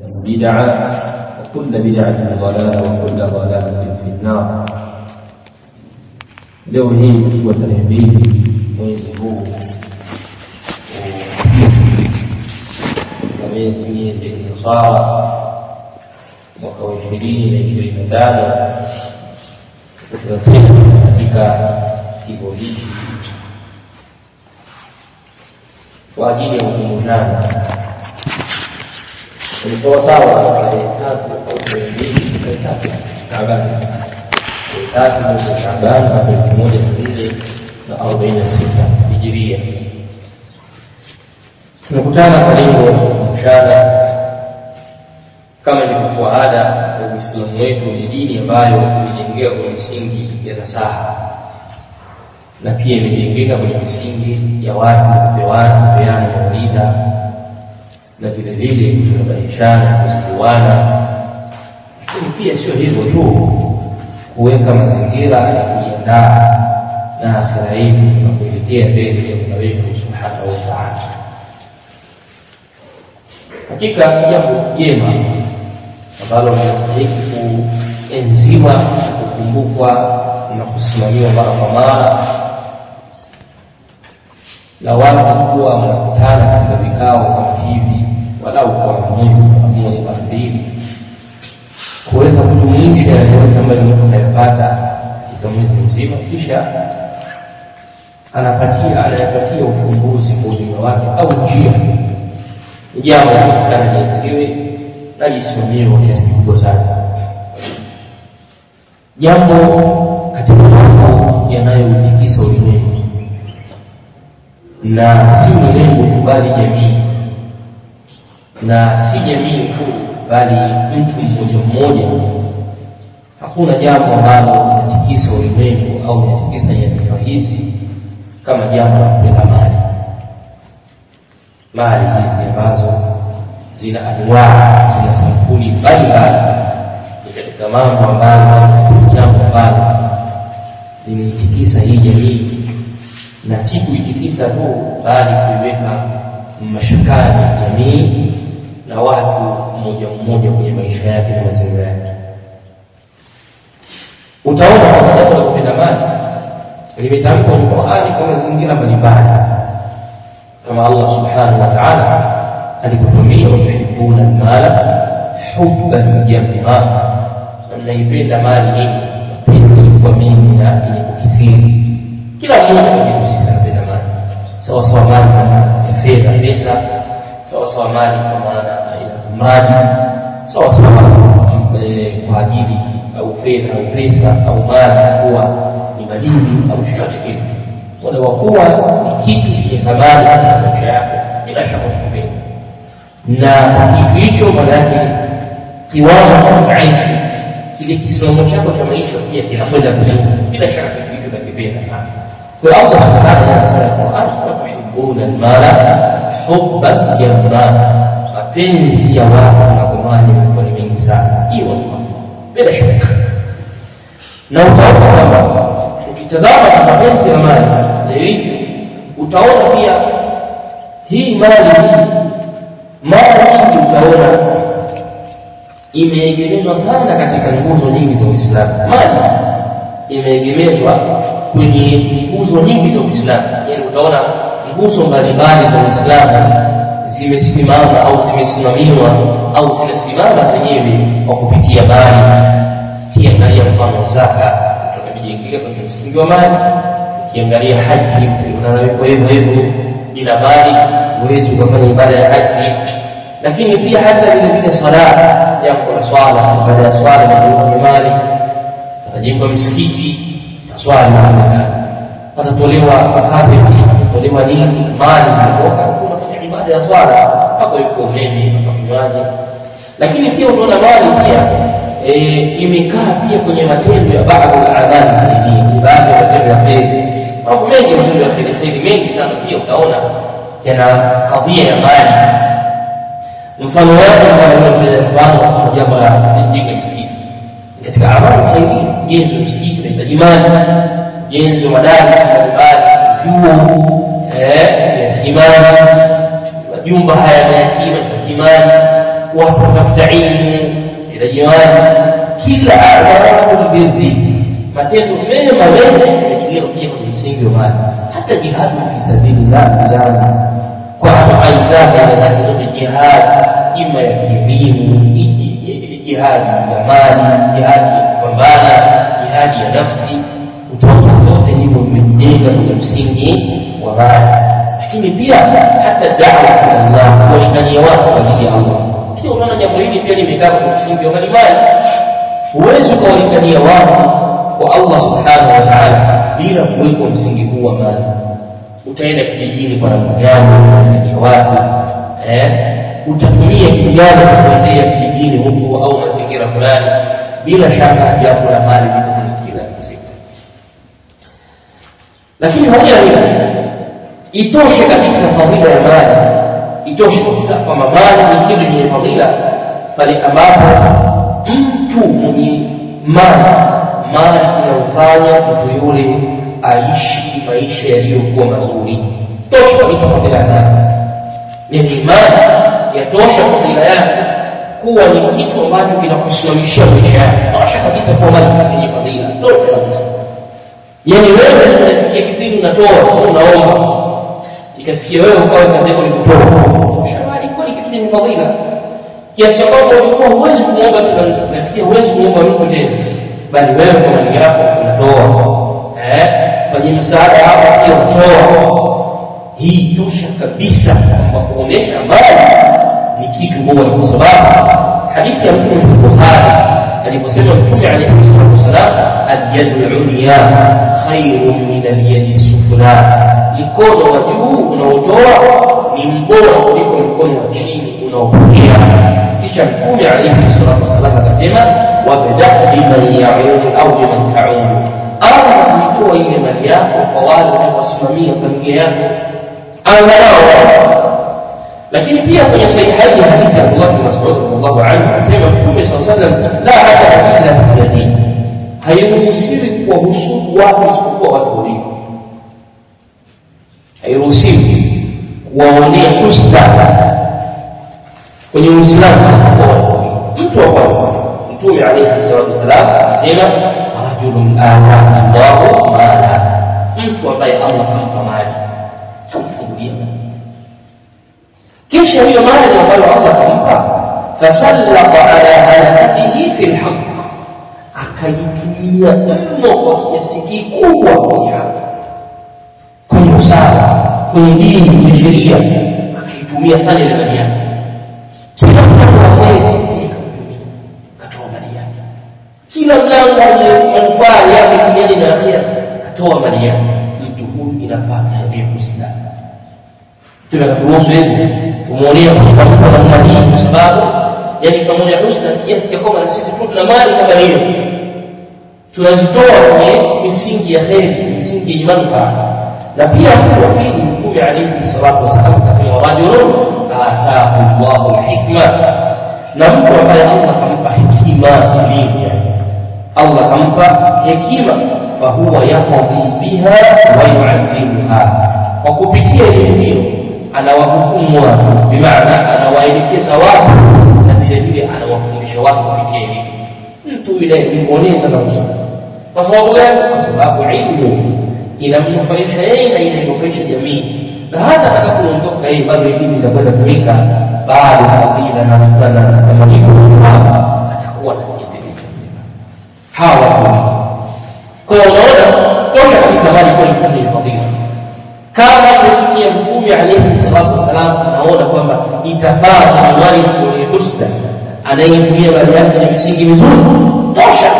بدعة وكل بدعة ضلالة وكل ضلالة في النار. لوهيم وتهديد ويزهوه ومن سميه النصارى وكون الدين يجري مدارا وتوحيد المعركة في بوليس. وأجيبهم النار ulikuwa sawa. Tarehe tatu au tarehe mbili tatu Shaabani tarehe tatu mwezi Shaabani mwaka elfu moja mia mbili na arobaini na sita hijiria. Tumekutana lengo la kama ilivyokuwa ada ya Uislamu wetu, ni dini ambayo imejengeka kwenye misingi ya nasaha. Na pia imejengeka kwenye misingi ya watu kupewana kupeana mawaidha na vile vile tunabadilishana kuzidiwana, lakini pia sio hivyo tu, kuweka mazingira ya kujiandaa na akhira yetu na kuelekea mbele ya Mola wetu subhanahu wa taala. Hakika jambo jema ambalo linastahiki kuenziwa kukumbukwa na kusimamiwa mara kwa mara na watu kuwa wanakutana katika vikao kama hivi walau kwa mwezi mmoja moja mara mbili. Kuweza kujumuisha yale yote ambayo mtu anayapata katika mwezi mzima kisha anapatia anayapatia ufumbuzi kwa ujumla wake au njia. Ni jambo linatokana lienziwe na lisimamiwe kwa kiasi kikubwa sana. Jambo katika mambo yanayoutikisa na si mwenyewe bali jamii. Na si jamii tu bali mtu mmoja mmoja. Hakuna jambo ambalo linatikisa ulimwengu au linatikisa nyadhifa hizi kama jambo la kupenda mali. Mali hizi ambazo zina anwaa zina sampuli mbalimbali ni katika mambo ambayo jambo ambalo limeitikisa hii jamii na si kuitikisa tu bali kuiweka mashakani jamii na watu mmoja mmoja kwenye maisha yake na mazingira yake utaona kwamba jambo la kupenda mali limetamkwa kwenye qurani kwa mazingira mbalimbali kama allah subhanahu wa taala alipotwambia wayuhibuna lmala hubban jamma mnaipenda mali nyingi mapenzi kwa mingi na yenye kukithiri kila mmoja sawa sawa mali ya fedha pesa. Sawa sawa mali kwa maana ya mali sawa sawa kwa ajili au fedha au pesa au mali kuwa ni madini au chochote kile. Muda wa kuwa ni kitu chenye thamani katika maisha yako bila shaka kupenda na kitu hicho maanake kiwango cha kile kisomo chako cha maisha pia kinakwenda vizuri. Bila shaka kitu hicho nakipenda sana في أصح معنى سلف أشرف حبون المال حبا يرضى. فتنسي واحد أبوان الله من إي والله بلا شك. لو تعرف أمر وكتدارس فتنسي المال ليريك وتعرف فيها هي مالي mara nyingi utaona imeegemezwa sana katika nguzo nyingi za uislamu mali imeegemezwa kwenye nguzo nyingi za Uislamu. Yani utaona nguzo mbalimbali za Uislamu zimesimama au zimesimamiwa au zinasimama zenyewe kwa kupitia mali ukiangalia mfano zaka. Tunajengeka kwenye msingi wa mali ukiangalia haji unawekwa hivyo hivyo bila mali huwezi ukafanya ibada ya haji. Lakini pia hata vile vile swala yako la swala ya swala na mali patajengwa misikiti taswali patatolewa makapeti patatolewa nini mali zinatoka unafanya ibada ya swala. Hapo yuko umeme mpaka vinywaji lakini pia unaona mali pia imekaa pia kwenye matendo ya baadhi ya adhan dini. Baadhi ya matendo ya kheri. Mambo mengi matendo ya kheri kheri mengi sana pia utaona yana kadhia ya mali mfano wake mfano jambo la kujenga msikiti katika amali kheri jenzi msikiti unahitaji mali jenzi madaris mbalimbali vyuo imani. Majumba haya ya yatima imani. Watu watafuta ilmu ila jiwani kila a'malu birri matendo mema mengi yamejigira pia kwenye msingi wa mali hata jihadu fi sabilillah kuzana kwa aina zake na zake zote jihad ima ya kielimu jihadi ya mali jihadi kupambana jihadi ya nafsi utoto zote hivyo vimejenga kwenye msingi wa mali lakini pia hata dawa kwa Allah kuwalingania watu kwa ajili ya Allah. Pia unaona jambo hili pia limekaa kwa msingi wa mbalimbali. Huwezi ukawalingania watu kwa Allah subhanahu wa ta'ala bila kuwekwa msingi huu wa mali utaenda kijijini kwa namna gani kuwalingania watu eh? Utatumia kijana kuendea kijijini huku au mazingira fulani bila shaka jambo la mali kila sekta lakini hoja na itoshe kabisa fadhila ya mali. Itoshe kabisa kwamba mali ni kitu chenye fadhila pale ambapo mtu mwenye mali mali inamfanya mtu yule aishi maisha yaliyokuwa mazuri. Tosha kabisa fadhila ya mali. Ni mali yatosha fadhila yake kuwa ni kitu ambacho kinakusimamishia maisha yako tosha kabisa kuwa mali yenye fadhila. Tosha kabisa. Yani wewe unafikia kipindi unatoa unaomba. Ikafikia wewe ukawa kazi yako ni kutoa. Shawari kweli kitu chenye fadhila. Kiasi kwamba ulikuwa huwezi kumwomba mtu nafikia huwezi kumwomba mtu tena. Bali wewe kwa mali yako unatoa. Eh? Kwenye msaada hapo pia unatoa. Hii tosha kabisa kwamba kuonesha mali ni kitu bora kwa sababu hadithi ya mtume Bukhari aliposema mtume alayhi salatu wasalam al-yadu al-ulya khairun min al-yadi sufla mkono wa juu unaotoa ni mbora kuliko mkono wa chini unaopokea kisha mtume alayhi salatu wasalam akasema wabda biman yaun au biman taun ama kuitoa ile mali yako kwa wale wanaowasimamia familia yako angalau لكن فيها كل شيء هذه حديث عبد الله بن مسعود رضي الله عنه حسب كل صلى الله عليه وسلم لا عدا الا في الدين هي المسير وهشوب وهشوب وهشوب أي رسيب وولي حسدة كل يوسلام حسدة أنت وقال أنت عليه الصلاة والسلام سيما رجل آوى الله ما لا أنت وقال الله أنت kisha hiyo mali ambayo Allah alimpa fasallata ala halakatihi fi lhaq akaitumia mno kwa kiasi kikubwa kwenye haki kwenye usawa kwenye dini kwenye sheria. Akaitumia sana ile mali yake. Kila mlango wa katoa mali yake. Kila mlango manufaa yake duniani na akhira katoa mali yake. Mtu huyu inapata tabia kuislamu tunaturuhusu hivi kumwonea kutamka namna hii kwa sababu yani pamoja husna kiasi cha na sisi tu tuna mali kama hiyo misingi ya heri misingi yenye manufaa na pia mtu wa pili mtume alayhi salatu wasalam akasema rajulun ataahu llahu lhikma na mtu ambaye allah kampa hekima allah kampa hekima fahuwa yaqdi biha wa yuaddibuha kwa kupitia hiyo anawahukumu bimaana anawaelekeza watu na vile vile anawafundisha watu kupitia elimu mtu yule kuoneza na uzuri kwa sababu gani kwa sababu ilmu inamnufaisha yeye na inainufaisha jamii na hata atakapoondoka yeye bado elimu itakwenda tumika bado fadhila na na na malipo atakuwa anajiendeleza hawa watu kwa unaona tosha kabisa mali kwa ni fadhila kama wasalam anaona kwamba itafaa mwenye husda anayetumia mali yake na misingi mizuri tosha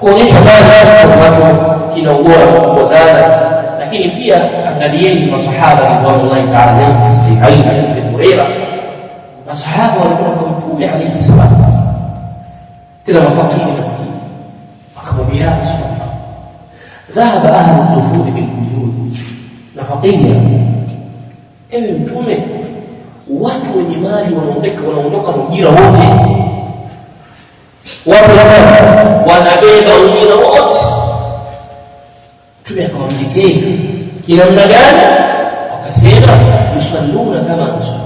kuonyesha mali ambacho kina ubora sana lakini pia angalieni masahaba ridwanullahi taala alaihim sahihain hadithi Huraira masahaba walikuwa kwa mtume alayhi salatu tena mafakiri maskini akamwambia subhanallah ذهب أهل الدخول بالبيوت faqira ewe mtume watu wenye mali wanaondoka wanaondoka na ujira wote watu wanabeba ujira wote. Mtume akamwambia kinamna gani? Wakasema yusalluna kama nusalli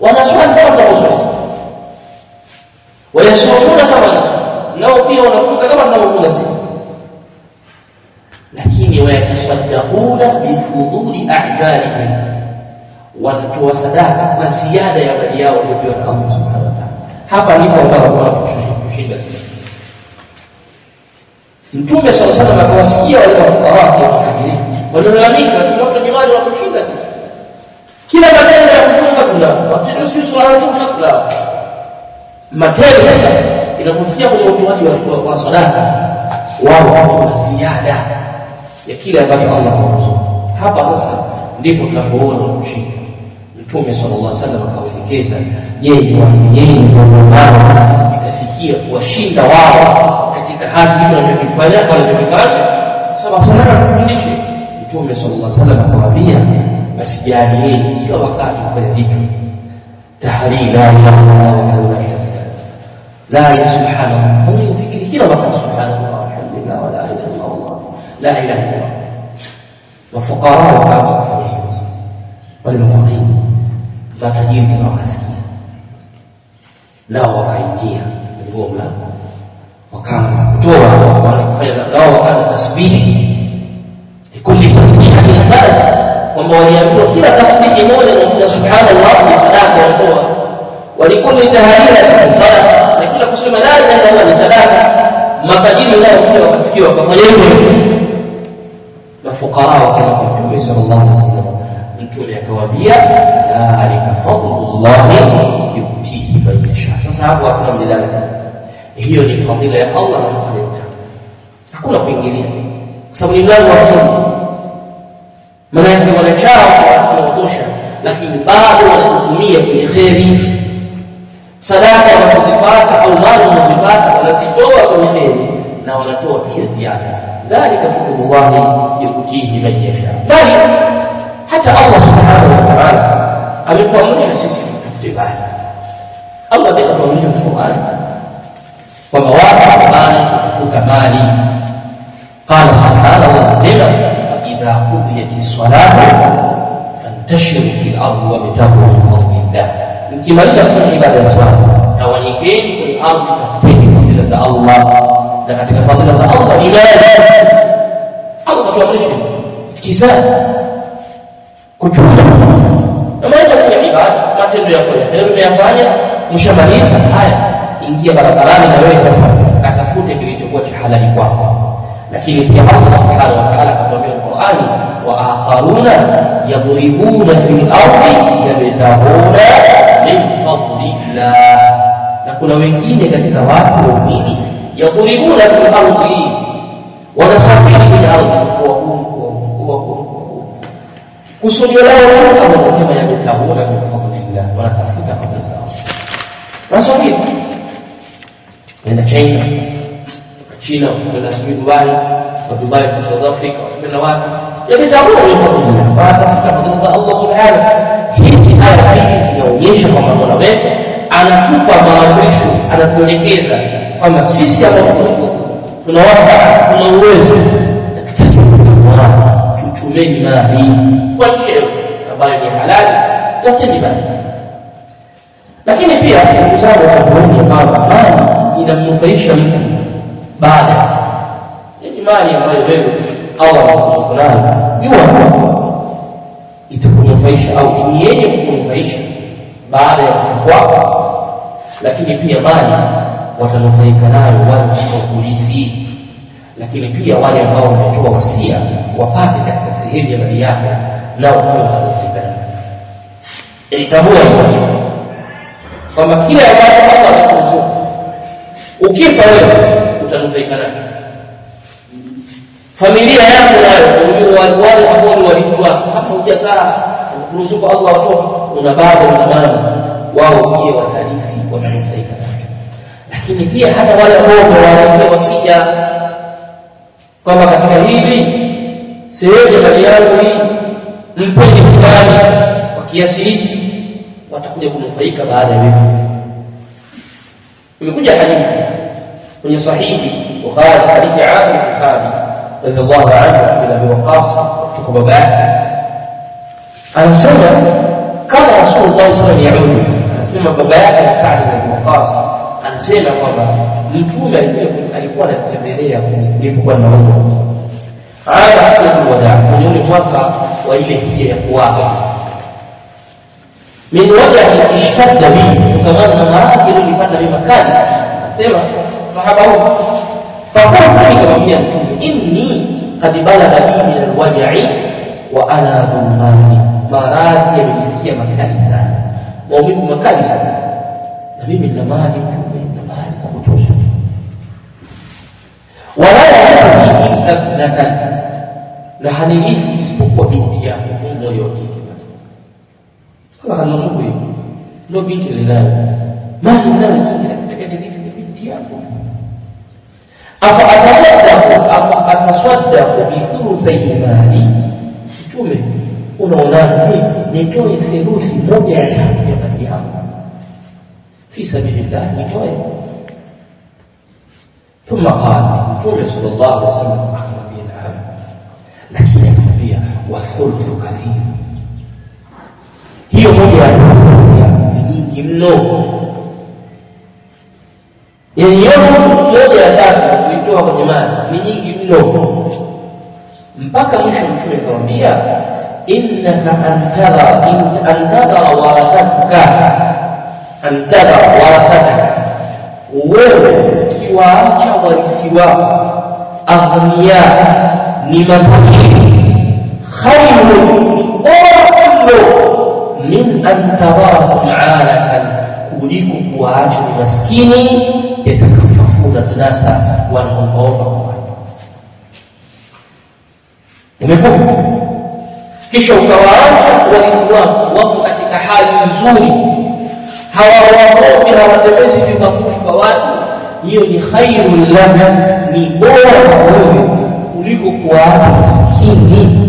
wanaswali kama tunavyoswali wayasumuna kama nao pia wanafunga kama tunavyofunga sisi. Lakini wayatasaddaquna bifuduli a'malihim wanatoa sadaka kwa ziada ya mali yao waliopewa na Allah subhanahu wa ta'ala. Hapa ndipo ambapo wanaposhinda sisi. Mtume sallallahu alaihi wasallam akawasikia wale mafukara wakiwafakiri waliolalamika si watu jamani kushinda sisi. Kila matendo ya kufunga tunao matendo sasa inakufikia kwenye utoaji wa wa sadaka wao wana ziada ya kile ambacho Allah hapa sasa ndipo tunapoona kushinda Mtume sallallahu alaihi wasallam akawelekeza je niwaambieni ndugu zangu itafikia kuwashinda wao katika haki wanachokifanya wanachokifanya sawa sana kufundishe Mtume sallallahu alaihi wasallam akawaambia basi jalieni kila wakati kufanya dhikri tahriri la ilaha illallah wa la ilaha subhanallah fanya ufikiri kila wakati subhanallah alhamdulillah wa la ilaha illallah la ilaha illallah وفقراء وقعوا في والمفقين تجيب كما wakasikia nao wakaingia kwenye huo mlango wakaanza kutoa wanafanya nao wakaanza tasbihi likulli tasbihatin sadaqa kwamba waliambiwa kila tasbihi moja na subhanallah ni sadaka wanatoa walikulli tahlila sadaqa na kila kusema la ilaha illallah ni sadaka matajiri nao pia wakafikiwa wakafanya hivyo mafukara wakaenda kwa mtume sallallahu alaihi wasallam mtume akawaambia dhalika fadlullahi yutihi man yasha sasa hapo hakuna mjadala. Hiyo ni fadhila ya Allah na hakuna kuingilia. Kwa sababu ni mlango wa sunna maana yake wanachao wanatosha lakini bado wanatumia kwenye kheri. Sadaka wanazozipata au mali wanazozipata wanazitoa kwenye kheri na wanatoa pia ziada. Dhalika fadlullahi yutihi man yasha bali حتى الله سبحانه وتعالى amekuamrisha sisi tutafute ibada Allah ametuamrisha tufunge kwamba watu wabali kufuka mali qala subhanahu wa ta'ala fa idha qudiyati salatu fantashiru fil ardi wabtaghu min fadlillah mkimaliza kufanya ibada ya swala tawanyikeni kwenye ardhi tafuteni fadhila za Allah na katika fadhila za Allah ibada Allah tuamrisha kisasa kuchunga na kufanya ibada matendo yako ya heri umeyafanya mshamaliza. Haya ingia barabarani na wewe sasa katafute kilichokuwa cha halali kwako. Lakini pia Allah subhanahu wa ta'ala akatuambia Qur'ani wa akharuna yadribuna fil ardi yabtaguna min fadlillah. Na kuna wengine katika watu waumini yadribuna fil ardi wanasafiri kwenye ardhi kusudio lao Allah anasema yabtaguna min fadlillah wanatafuta fadhila zao wasafiri nenda China China kwenda sijui Dubai wa Dubai kwa South Africa kwenda wapi yalitambua fadhila wanatafuta fadhila za Allah subhanahu hizi aya hii inaonyesha kwamba Mola wetu anatupa maamrisho anatuelekeza kwamba sisi ambao tunawasa tuna uwezo tutumeni بين ما هي والشعر فبايد حلال يقتدي به لكن في أحيان كتاب أبوان يقال ما إذا مفيش منه بعد يعني ما هي غير غير الله سبحانه يوهو يتكون مفيش أو إن يكون مفيش بعد يتكوى. لكن في أمان وتنفيك نار ورش وقلسي lakini pia wale ambao wametoa wasia wapate katika sehemu ya mali yako nao kuwa wanafaidika nayo itambua hivyo kwamba kile ambacho Allah amekuruzuku ukifa wewe utanufaika nacho familia yako nayo wale ambao ni warithi wako. Kama hujazaa kuruzuku Allah watoto una baba una mama wao pia watarithi watanufaika nacho lakini pia hata wale ambao wamewaandikia wasia kwamba katika hili sehemu ya mali yangu hii mpeni fulani kwa kiasi hiki watakuja kunufaika baada ya wewe. Imekuja hadithi kwenye sahihi Bukhari hadithi ya Abi Sa'di radhiallahu anhu bin Abi waqas kutoka baba yake. Anasema kama Rasulullah sallallahu alaihi wasallam anasema baba yake Sa'd bin waqas anasema kwamba mtume alikuwa- anatembelea nilipokuwa naumwa ala ni wada kwenye ule mwaka wa ile hija ya kuaga. Min wajahi ishtadda bihi kutokana na maradhi yaliyonipata mimi makali sema sahaba huyu fakultu nikamwambia mtume inni kad balagha bi min alwajai wa ana dhulmani. Maradhi yamenifikia makali sana. Maumivu makali sana. Na mimi nina mali mtume wala yaani illa ibnatan na hanilithi isipokuwa binti yangu mmoja wa kike basi kama kanusuru hiyo ndio binti ninayo mali ninayo nataka nilithi ni binti yangu afa atasaddaku afa atasaddaku bithuluthi mali mtume unaonaje nitoe theluthi moja ya tatu ya mali yangu fi sabilillah nitoe ثم قال قل رسول الله صلى الله عليه وسلم لكن يا وثلث كثير. هي مولي يا مولي يعني يوم يوم يتاكو ويتوها كنمان من يجي منه مبكى مشي مشي كربية إنك أن ترى أن ترى ورثتك أن ترى ورثتك ukiwaacha warithi wako aghnia ni matajiri khairu bora mno min an tadharahum alatan kuliko kuwaacha ni maskini yatakafafuna nnasa wanaombaomba kwa watu umekufa kisha ukawaacha warithi wako wako katika hali nzuri hawawaombi hawatembezi vikakuli kwa watu hiyo ni khairu laka ni bora wewe kuliko kuwaacha maskini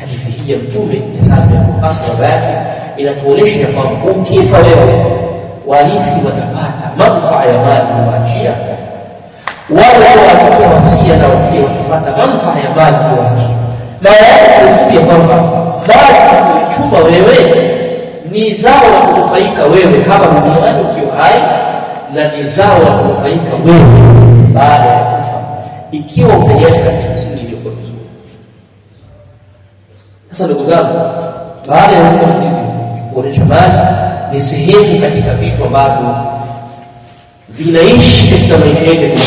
hadithi hii ya mtume sababu ya yake inatuonyesha kwamba ukifa wewe warithi watapata manufaa ya mali kuwaachia wale walioachia wasia nao pia watapata manufaa ya mali kuwaachia maana yake kujua kwamba mali kuichuma wewe ni zao la kunufaika wewe hapa duniani ukiwa hai na ni zao la kunufaika baada ya kufa. Ikiwa utaiacha katika msingi iliyokuwa vizuri sasa ndugu zangu baada ya huko hivi kuonyesha mali ni sehemu katika vitu ambavyo vinaishi katika maisha yetu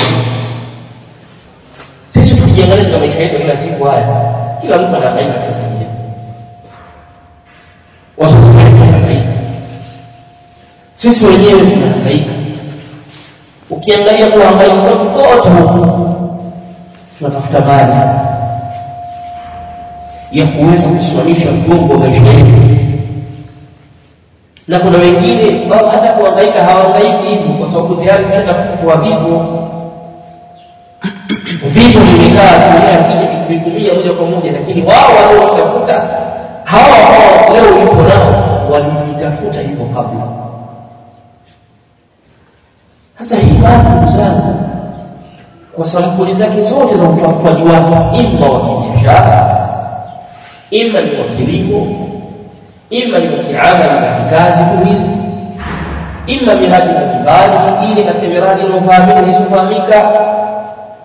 sisi tukijiangalia katika maisha yetu kila siku haya kila mtu anahangaika kila siku watoto wetu sisi wenyewe tunahangaika ukiangalia kuhangaika kote huku tunatafuta mali. Ya kuweza kusimamisha mgongo wa maisha na kuna wengine ambao hata kuangaika hawangaiki hivyo kwa sababu tayari kushatafutwa vivo. Vivo vimekaa akija kuvitumia moja kwa moja lakini wao wanaotafuta hawa leo yuko nao walivitafuta hivyo kabla ndugu zangu kwa sampuli zake zote za utafutaji wake ima wa kibiashara ima ni wa kilimo ima ni wa kiamali za kikazi tu hizi ima miradi mbalimbali mingine katika miradi inayofahamika na isiyofahamika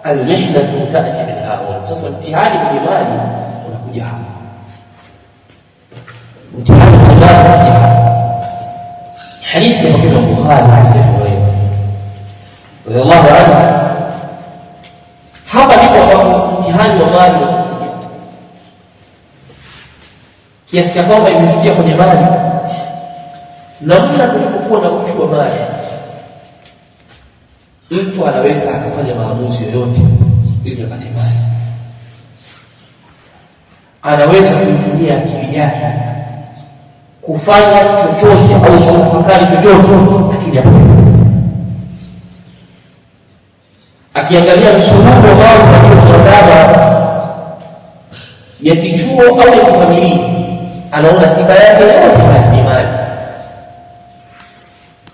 almihnatu tati haula sasa mtihani kwenye mali unakuja hapa mtihani kwenye mali unakuja hapa hadithi ya Bukhari radhiallahu anhu. Hapa ndipo ambapo mtihani wa mali. Kiasi cha kwamba imefikia kwenye mali. Namna tulipokuwa na uchu wa mali mtu anaweza akafanya maamuzi yoyote ili apate mali. Anaweza kuitumia akili yake kufanya chochote au kutafakari chochote lakini apate akiangalia msururu ambao unaoandama ya kichuo au ya kifamilia anaona tiba yake yote ni mali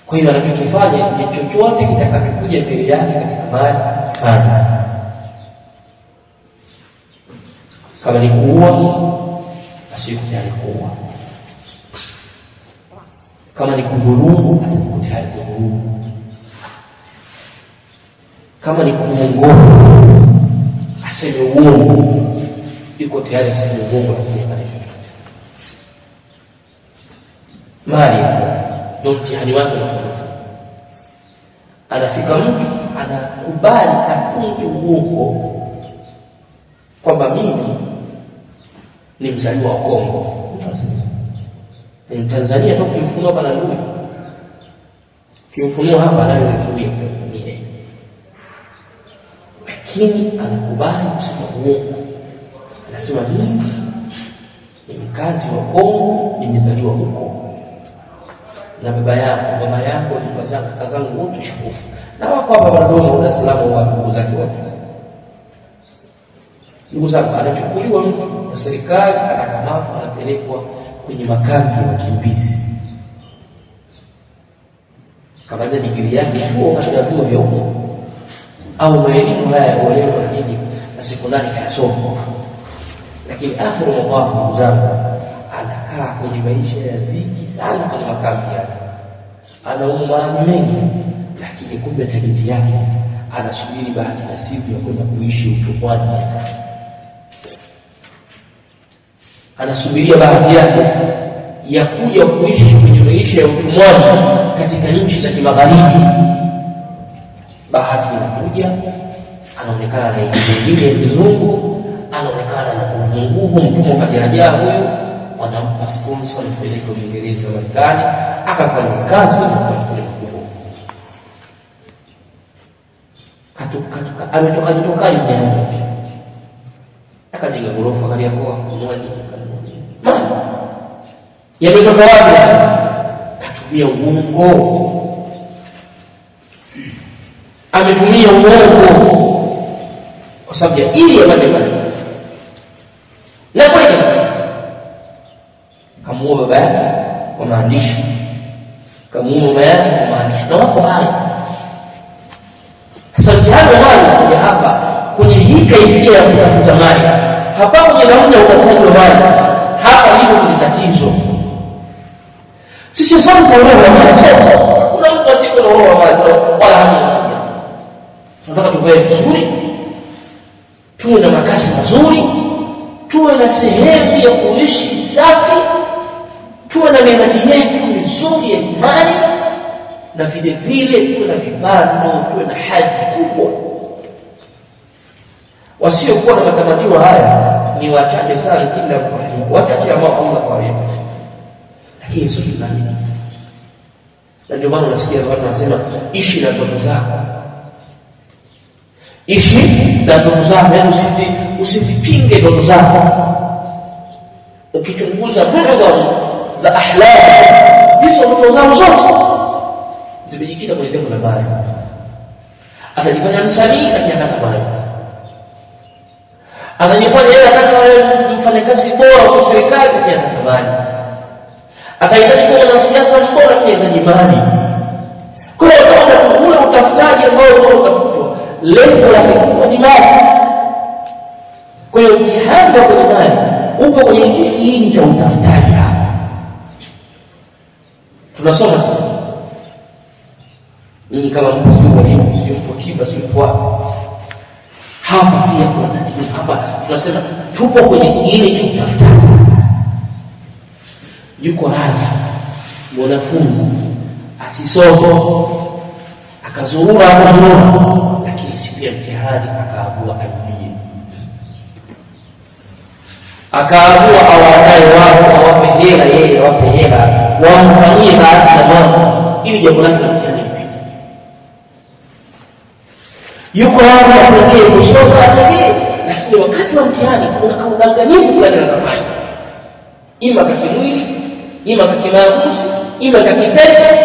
kwa hiyo anachokifanya ni chochote kitakachokuja mbele yake katika mali fanya kama ni kuua basi kuua. Kama ni kudhulumu atakuwa tayari kudhulumu kama ni kuongoa aseme uongo. Iko tayari aseme uongo mali ndo mtihani wake wa anafika mtu anakubali atunge uongo kwamba mimi ni mzaliwa wa Kongo. Ni Mtanzania tu kimfunua hapa na kimfunua hapa nayo lakini anakubali kusema uongo anasema mimi ni mkazi wa Kongo nimezaliwa huko. Na baba yako mama yako kaka zangu wote shukufu na wako hapa wadogo Salaam wa ndugu zake wote. Ndugu zangu anachukuliwa mtu na serikali anakamatwa anapelekwa kwenye makambi ya wakimbizi. Kamaliza digiri yake chuo katika vyuo vya huko au maelimu haya ya uelewa na nini na sekondari kayasoma lakini akhiru mwafafu ndugu zangu anakaa kwenye maisha ya dhiki sana kwenye makambi yake. Anaumwa maradhi mengi lakini kumbe talenti yake anasubiri bahati nasibu ya kwenda kuishi utumwani. Anasubiria bahati yake ya kuja kuishi kwenye maisha ya utumwani katika nchi za kimagharibi bahati inakuja anaonekana na ingine ya kizungu anaonekana na nguvu mtumwa kajarajaa huyu wanampa sponsor wanampeleka Uingereza Marekani akafanya kazi kwenye makampuni makubwa ametoka jitokaji mjani akajenga ghorofa Kariakoo mmoja mali yametoka wapi katumia uongo ametumia uongo kwa sababu ya ili apate mali na kweli kamuua baba yake kwa maandishi. Kamuua mama yake kwa maandishi. Na wako hai. Sasa wale kuja hapa kwenye hii kaifia ya kutafuta mali hapa kwenye namna ya utafutaji mali hapa ndipo kuna tatizo. Sisi sote tunaona wa mali sote kuna mtu asiku na roho wa mali wala hana. moja tunataka tuvae vizuri tuwe na makazi mazuri tuwe na sehemu ya kuishi safi tuwe na miradi yetu mizuri ya imani na vile vile tuwe na vibando tuwe na hadhi kubwa. Wasiokuwa na matamanio haya ni wachache sana kila mtu wachache ambao Allah kawaweka lakini sio na ndio maana unasikia watu wanasema ishi na ndoto zako ishi na ndugu zako yaani usizi usizipinge ndoto zako. Ukichunguza muadham za ahlam hizo ndoto zao zote zimejikita kwenye jambo la mali atajifanya msanii lakini anataka anajifanya yeye anataka mfanyakazi bora kwa serikali lakini anataka mali atahitaji kuwa mwanasiasa bora pia anahitaji mali kwa hiyo utafutaji ambao lengo la mali kwa hiyo jihadi wa upo kwenye kiini cha utafutaji hapa. Tunasoma sasa. Nyinyi kama mpo sio walimu sio sio kwa hapa pia kuna tatizo hapa? Tunasema tupo kwenye kiini cha utafutaji. Yuko radhi mwanafunzi asisome akazurura akazurura lakini siku ya mtihani akaamua awadae wao awape hela yeye awape hela wamfanyie baadhi ya mambo ili jambo lake yuko hapo apekee kushoka lakini wakati wa mtihani kuna kaudanganyifu fulani anafanya ima kakimwili ima kakimaamuzi ima kakipesa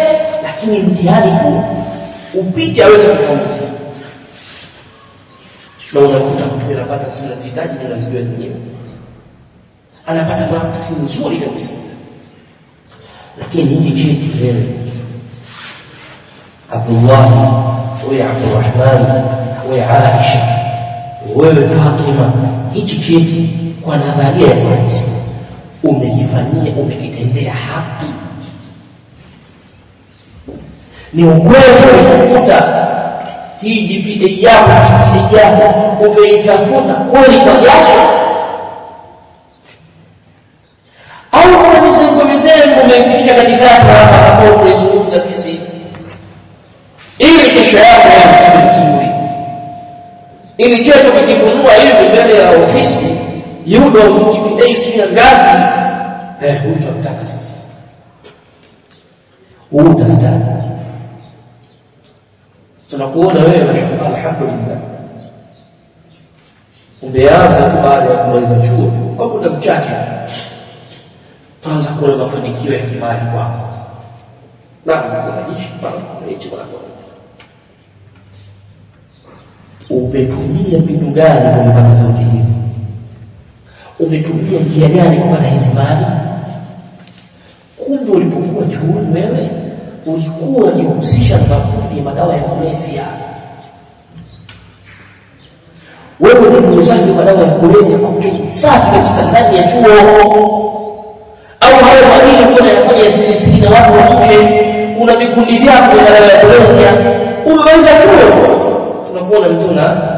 lakini mtihani huu upite aweze kufaulu na unakuta mtu anapata zinazihitaji na unazijua zenyewe anapata maksi nzuri kabisa. Lakini hiki cheti wewe abdullahi wewe abdurahmani wewe aisha wewe fatima hichi cheti kwa nadharia ya kwanza umekifanyia umekitendea haki. Ni ukweli ukuta hii GPA yako yako umeitafuta kweli kwa jasho au kuna mizengo mizengo umeipisha katikati hapa ambao tunaizungumza sisi ili kesho yako vizuri ili chetu kikifunua hivi mbele ya ofisi yudo sijui ya ngapi eh sisi huu utafutaji tunakuona wewe alhamdulillah umeanza baada ya kumaliza chuo kwa muda mchache kwanza kuona mafanikio ya kimali kwako. Umetumia mbinu gani kupata sauti hizi umetumia njia gani kupata hizi mali kumbe ulipokuwa chuoni wewe ulikuwa unajihusisha na makundi ya madawa ya kulevya wewe ni muuzaji wa dawa ya kulevya safi katika ndani ya chuo. Au hayo madini kuna yanafanya sirisiri na watu wa nje. Una vikundi vyako vya madawa ya kulevya umeweza chuo. Tunakuona mtu na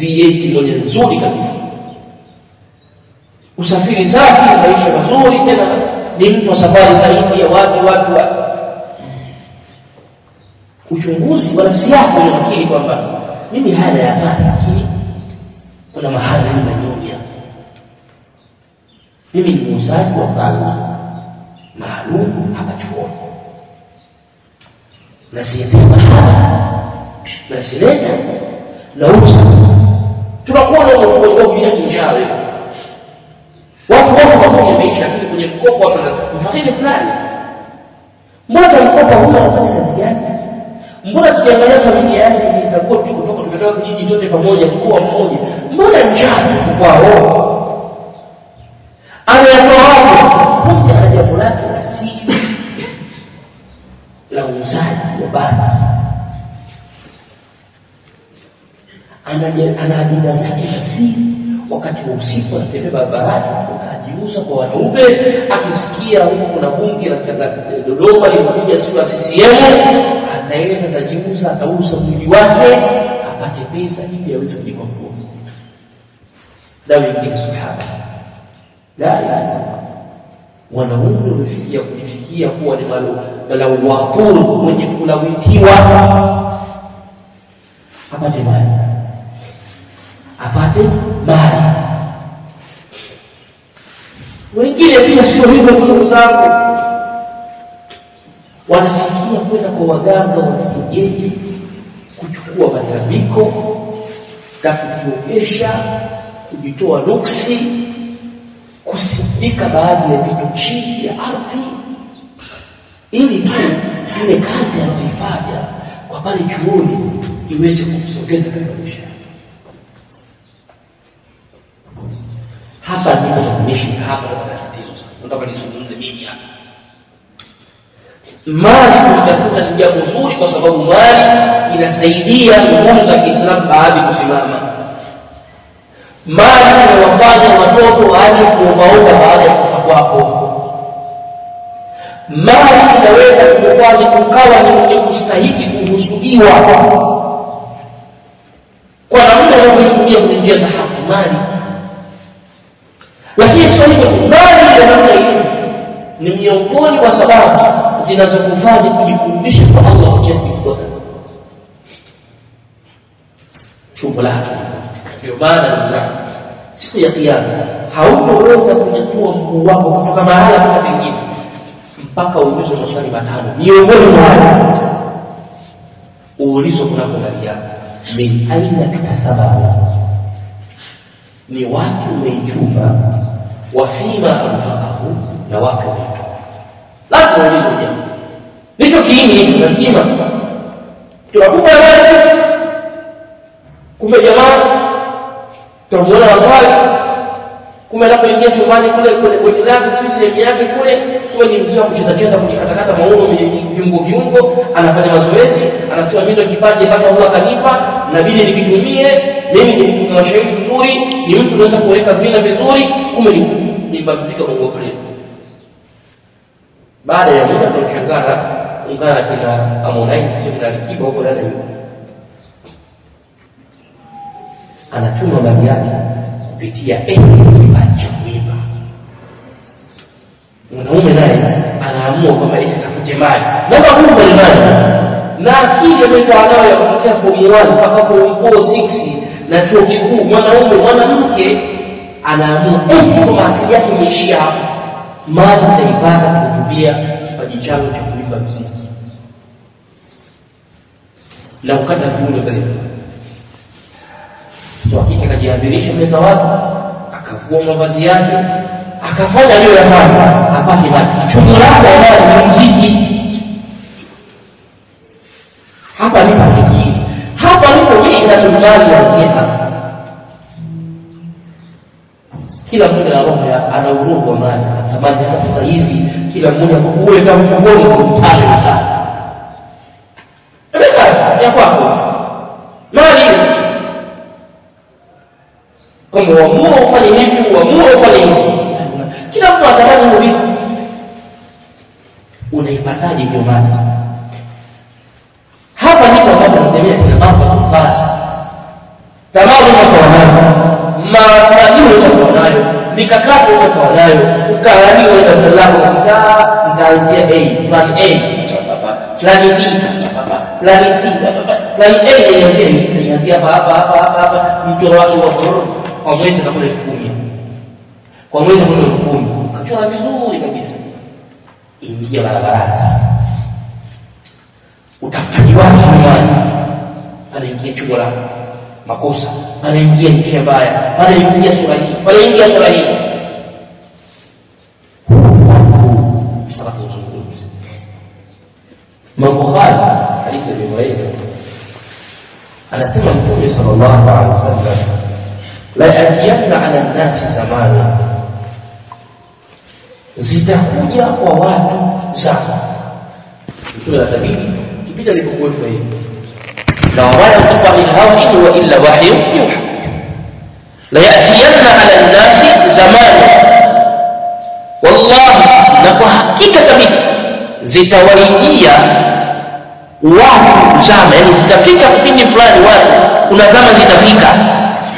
V8 moja nzuri kabisa. Usafiri safi maisha mazuri tena ni mtu wa safari zaidi ya watu watu wa uchunguzi wa nafsi yako unakiri kwamba mimi haya nayapata lakini kuna mahali nanyonya mimi ni muuzaji wa bangi maalum hapa chuoni. Nasietea mahala nazileta nauza tunakuwa na njaa wewe watu wako pamoja maisha lakini kwenye mkopo watu mfadhili fulani. Mbona mkopo huna unafanya kazi gani? Mbona tukiangalia familia yake itakuwa kutoka tumetoka kijiji chote pamoja mkoa mmoja mbona njaa kwao roho? Kumbe ana jambo lake la siri la uuzaji wa baba ana ajira zake za siri. Wakati wa usiku anatembea barabarani akajiuza kwa wanaume akisikia huku kuna bunge la Dodoma limekuja siku ya CCM ataenda atajiuza atauza mwili wake apate pesa ili aweze kujikomboa na wengine subhana la illallah. Wanaume wamefikia kujifikia kuwa ni malawakun mwenye kulawitiwa. Apate mali. Apate mali. Wengine pia sio hivyo ndugu zangu. Wanafikia kwenda kwa waganga wa kienyeji kuchukua matambiko na kujiogesha kujitoa nuksi kusindika baadhi ya vitu chini ya ardhi ili tu ile kazi anayoifanya kwa pale chuoni iweze kumsogeza katika maisha hapa ndipo mishi hapa tatizo sasa. Nataka nizungumze mimi hapa. Mali utakuta ni jambo zuri kwa sababu mali inasaidia nguvu za Kiislamu baadhi kusimama mali inayowafanya watoto waje kuombaomba baada ya kufa kwako. Mali inaweza kufanya ukawa ni mwenye kustahiki kuhusudiwa kwa namna unavyoitumia kwenye njia za haki mali. Lakini sio hivyo mali ya namna hiyo ni miongoni kwa sababu zinazokufanya kujikurubisha kwa Allah kwa kiasi kikubwa sana chumbo lake ndio maana siku ya kiyama hautoweza kunyakua mguu wako kutoka mahala kwenda pengine mpaka uulizwe maswali matano. Miongoni mwa haya uulizwe kunako gari yako min aina kitasabahu ni watu umeichuma wafima anfaqahu na wapi umeitoa lazima uulizwe jambo. Ndicho kiini hiki lazima tunakupa kumbe jamaa tunamuona waswali kumbe anapoingia chumbani kule kule kwenye lake sisi sehemu yake kule sio ni mzee wa kucheza cheza kujikatakata mauno viungo viungo anafanya mazoezi anasema mimi ndio kipaji mpaka Allah kanipa nabidi nikitumie mimi ni mtu wa shahidi mzuri ni mtu naweza kuweka vina vizuri kumbe ni ni mbazika Mungu fulani baada ya muda tunashangara ungana kina Harmonize kina Alikiba huko dada damu yake kupitia enzi cha mwanaume naye anaamua kwamba itatafute mali. Naomba Mungu mbalimbali na akili amekuwa nayo ya kutokea form one mpaka form 4 6 na chuo kikuu mwanaume mwanamke anaamua eti kwamba akili yake imeishia hapo. Mali itaipata kutumia kipaji changu cha kuimba mziki na ukata viuno kabisa akajiadhirisha mbele za watu akavua mavazi yake akafanya aliyoyafanya apate mali chumo lako ambayo ni mziki hapa ndipo fikiri hapa ndipo mihnatullahi yazia hapa kila mmoja na roho ya ana uroho wa mali anatamani hata sasa hivi kila mmoja uwe kama mtale mtale ya kwako mali kwamba uamua ufanye hivi uamua ufanye hivi kila mtu anatamani vitu unaipataje hiyo mali hapa ndipo ambapo nasemea kuna mambo ya farasi tamaa utakuwa nayo matajiri utakuwa nayo mikakati utakuwa nayo ukaangalia jambo lako kabisa nitaanzia A plan A plani B plani C plani A inaanzia hapa hapa hapa hapa mchoro wake wa kwa mwezi atakula elfu kumi. Kwa mwezi atakula elfu kumi. Ukachora vizuri kabisa. Ingia barabarani. Utafutaji wake nyumbani anaingia chuo la makosa. Anaingia njia mbaya. Anaingia sura hii. Anaingia sura hii. Mambo haya hadithi ya Hurairah anasema mtume sallallahu alaihi wasallam yajianna ala nnasi zamani zitakuja kwa watu zama mtume anatabiri kipindi alipokuwepo hivi na wala yantiqu anil hawa in huwa illa wahyu yuha la yatiyanna ala nnasi zamani wallahi na kwa hakika kabisa zitawaijia watu zama yani zitafika kipindi fulani watu kuna zama zitafika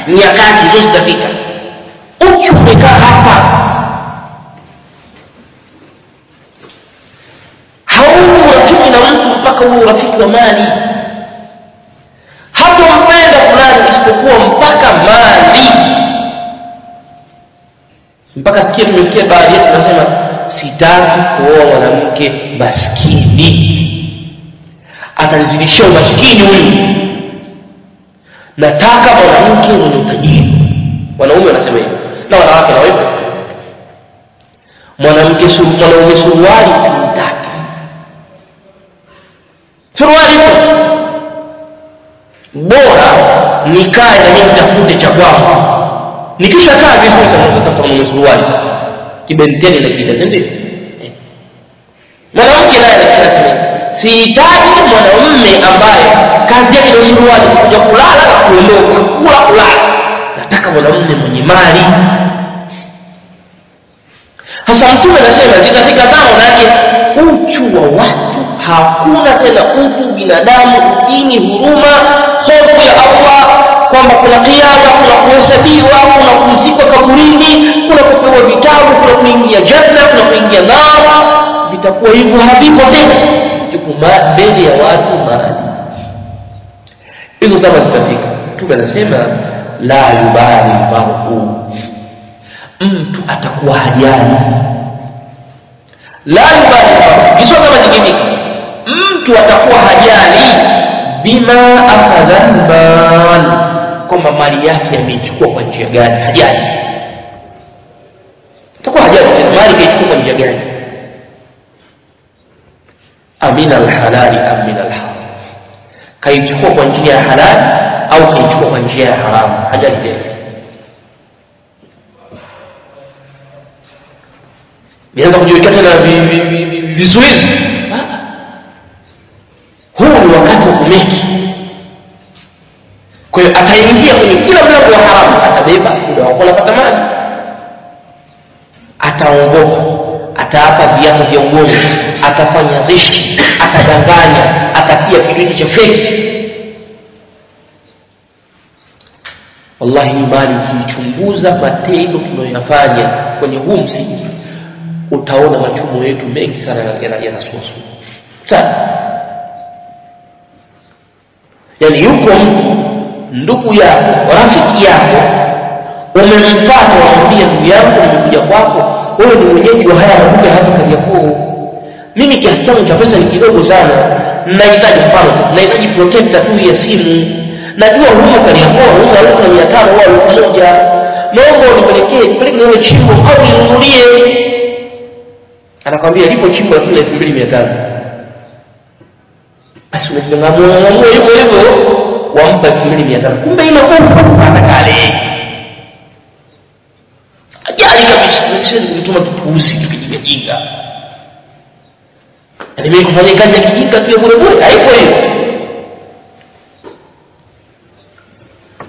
nyakati hizo zitafika uchu umekaa hapa hauna urafiki na mtu mpaka huo urafiki wa mali. Hatompenda fulani isipokuwa mpaka mali. Mpaka sikia tumefikia baadhi yetu tunasema sitaki kuoa mwanamke maskini. Atanizidishia umaskini huyu nataka mwanamke mwenye utajiri. Wanaume wanasema hivyo. Na wanawake na wewe mwanamke mwanaume suruali simtaki. Suruali ipo. Bora nikae na mimi nitafute cha kwangu. Nikisha kaa vizuri sana nitafuta mwanaume suruali. Sasa kibenteni na kidende ndio mwanamke naye anasema sihitaji mwanamume ambaye kazi yake ni suruali kuja kulala na kuondoka kula kulala. Nataka mwanamume mwenye mali. Hasa mtume anasema zitafika zama yake uchu wa watu hakuna tena utu binadamu dini huruma hofu ya allah kwamba kuna kiama kuna kuhesabiwa kuna kuzikwa kaburini kuna kupewa vitabu kuna kuingia janna kuna kuingia nara. Vitakuwa hivyo havipo tena yuko mbele ya watu mali hizo zama zitafika. Mtume anasema la yubali maru mtu atakuwa hajali. La yubali maru hizo zama zikifika mtu atakuwa hajali. Bima akhadha kama kwamba mali yake yameichukua kwa njia gani? Hajali. Atakuwa hajali. Mali kaichukua kwa njia gani amina alhalali am min alharam. Kaichukua kwa njia ya halali au kaichukua kwa njia ya haramu hajali tena nianza kujiwekea tena vizuizi. Huu ni wakati wa kumeki kwa hiyo ataingia kwenye kila mlango wa haramu atabeba muda wako anapata mali ataongopa ataapa viapo vya uongo atafanya rishi atadanganya akatia kitu cha feki wallahi hii mali ukiichunguza matendo tunayoyafanya kwenye huu msingi utaona machumo yetu mengi sana yanasuasua sana yaani yuko mtu ndugu yako rafiki yako umempata waambia ndugu yangu nimekuja kwako wewe ni mwenyeji wa haya mabuke hapa kariakoo mimi kiasi changu cha pesa ni kidogo sana. Nahitaji mfano. Nahitaji protector tu ya simu. Najua huyo kaniambia nauza elfu mia tano au elfu moja. Naomba unipelekee nipeleke ile chimbo au ninunulie. Anakwambia lipo chimbo lakini elfu mbili mia tano. Basi yuko hivyo. Wampa elfu mbili mia tano. Kumbe kale. Ajali kabisa. Siwezi kumtuma kipuuzi tukijingajinga mimi kufanya kazi ya kijinga ya bure bure haipo hiyo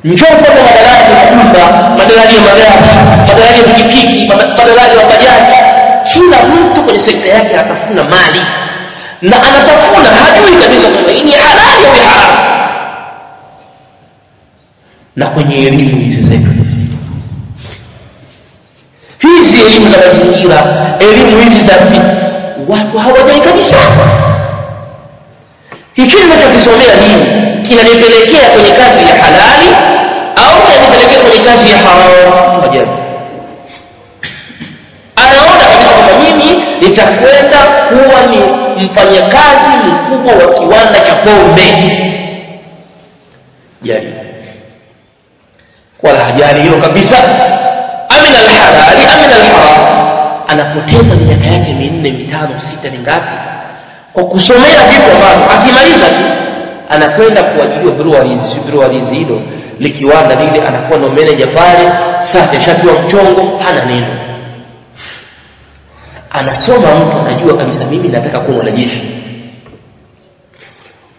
njoo kwa madaraja ya nyumba madaraja ya magari madaraja ya pikipiki madaraja ya bajaji kila mtu kwenye sekta yake atafuna mali. Na anatafuna hajui kabisa kwamba hii ni halali au haramu na kwenye elimu hizi zetu hizi elimu za mazingira elimu hizi za watu hawajai kabisa. Hichi ninachokisomea mimi kinanipelekea kwenye kazi ya halali au kinanipelekea kwenye kazi ya haramu wajibu. Anaona kabisa kwamba mimi nitakwenda kuwa ni mfanyakazi mkubwa wa kiwanda cha pombe. Jari wala hajari hilo kabisa. Amina alhalali amina alharam anapoteza miaka yake minne mitano sita ni ngapi? Kwa kusomea vitu ambavyo akimaliza tu anakwenda kuajiriwa breweries hilo likiwanda lile anakuwa ndo meneja pale. Sasa ashatiwa mchongo hana neno. Anasoma mtu anajua kabisa mimi nataka kuwa mwanajeshi.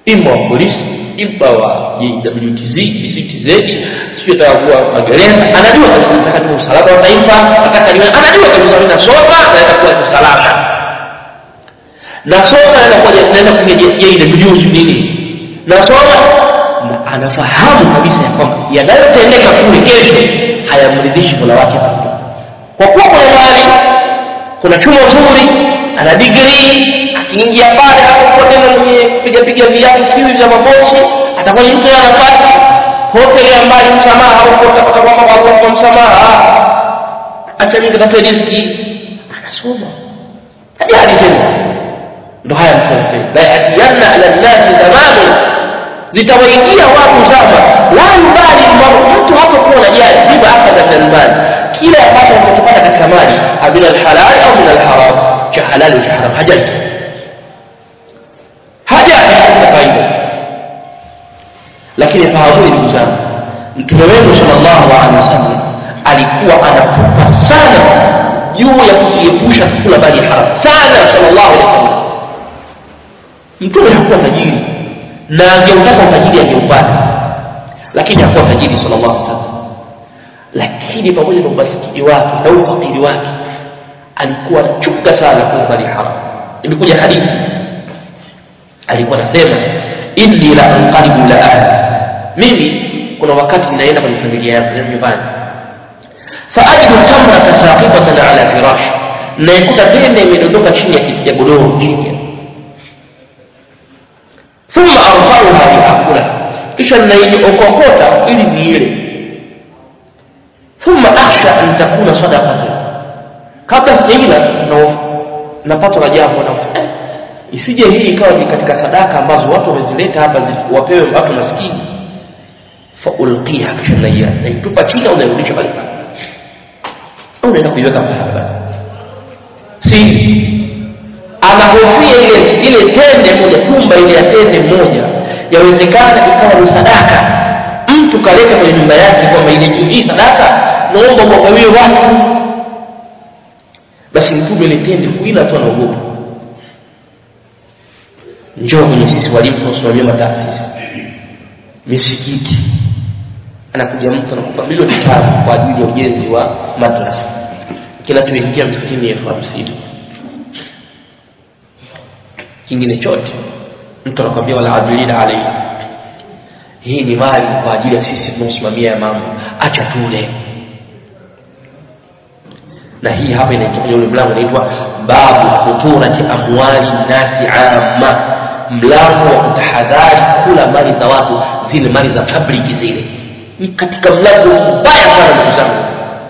Imba wa polisi ima wa JWTZ BCTZ sio nataka kuwa magereza anajua kabisa nataka niwe usalama wa taifa nataka niwe anajua kabisa mimi nasoma naenda kuwa usalama nasoma naenda kuwa naenda kuingia JWTZ nini nasoma na anafahamu kabisa ya kwamba yanayotendeka kule kesho hayamridhishi mola wake kwa kuwa kuna mali kuna chumo nzuri ana digrii akiingia pale hapo tena mwenye kupiga piga viatu kiwi vya mabosi ana nafasi hoteli ya mbali msamaha au utapata kwamba Allah kwa msamaha acha mimi katafute riziki anasoma hajali tena ndo haya mtume la yatiyanna ala nnasi zamanu zitawaingia watu zama la yubali mtu hatakuwa na jali bima akadha min almali kila ambacho unachopata katika mali min alhalal au min alharam cha halali cha haram hajali hajali katika lakini fahamuni ndugu zangu mtume wenu sallallahu alaihi wasallam alikuwa anakupa sana juu ya kujiepusha kula mali haram. Sana sallallahu alaihi wasallam. Mtume hakuwa tajiri na angeutaka utajiri angeupata. Lakini hakuwa tajiri sallallahu alaihi wasallam. Lakini pamoja na umasikini wake na ufakiri wake alikuwa anachuka sana kula mali haram. Imekuja hadithi alikuwa anasema inni la anqalibu la ahli mimi kuna wakati ninaenda kwenye familia yangu nyumbani. Faajidu tamrata saqitatan ala firash. Naikuta tende imedondoka chini ya godoro chini. Thumma arfauha liakula. Kisha naiokokota ili niile. Thumma akhsha an takuna sadaqatan. Kabla sijaila napatwa na jambo na isije hii ikawa ni katika sadaka ambazo watu wamezileta hapa wapewe watu maskini. Faulqiha kisha naia naitupa chini au nairudisha pale? Pale au naenda kuiweka pale pale si? Anahofia ile ile tende moja tumba ile ya tende moja yawezekana ikawa ni sadaka. Mtu kaleta kwenye nyumba yake kwamba ile hii sadaka naomba mwagawie watu. Basi mtume ile tende kuila tu anaogopa njoo kwenye sisi walimu tunasimamia mataasisi misikiti. Anakuja mtu anakupa milioni tano kwa ajili ya ujenzi wa madrasa. Kinachoingia msikitini elfu hamsini. Kingine chote mtu anakwambia wala adilina alaihi. Hii ni mali kwa ajili ya sisi tunaosimamia ya mambo. Acha tule. Na hii hapa inaitwa kwenye ule mlango inaitwa babu futurati amwali nasi amma mlango wa kutahadhari kula mali za watu zile mali za public zile. Katika mlango mbaya sana ndugu zangu.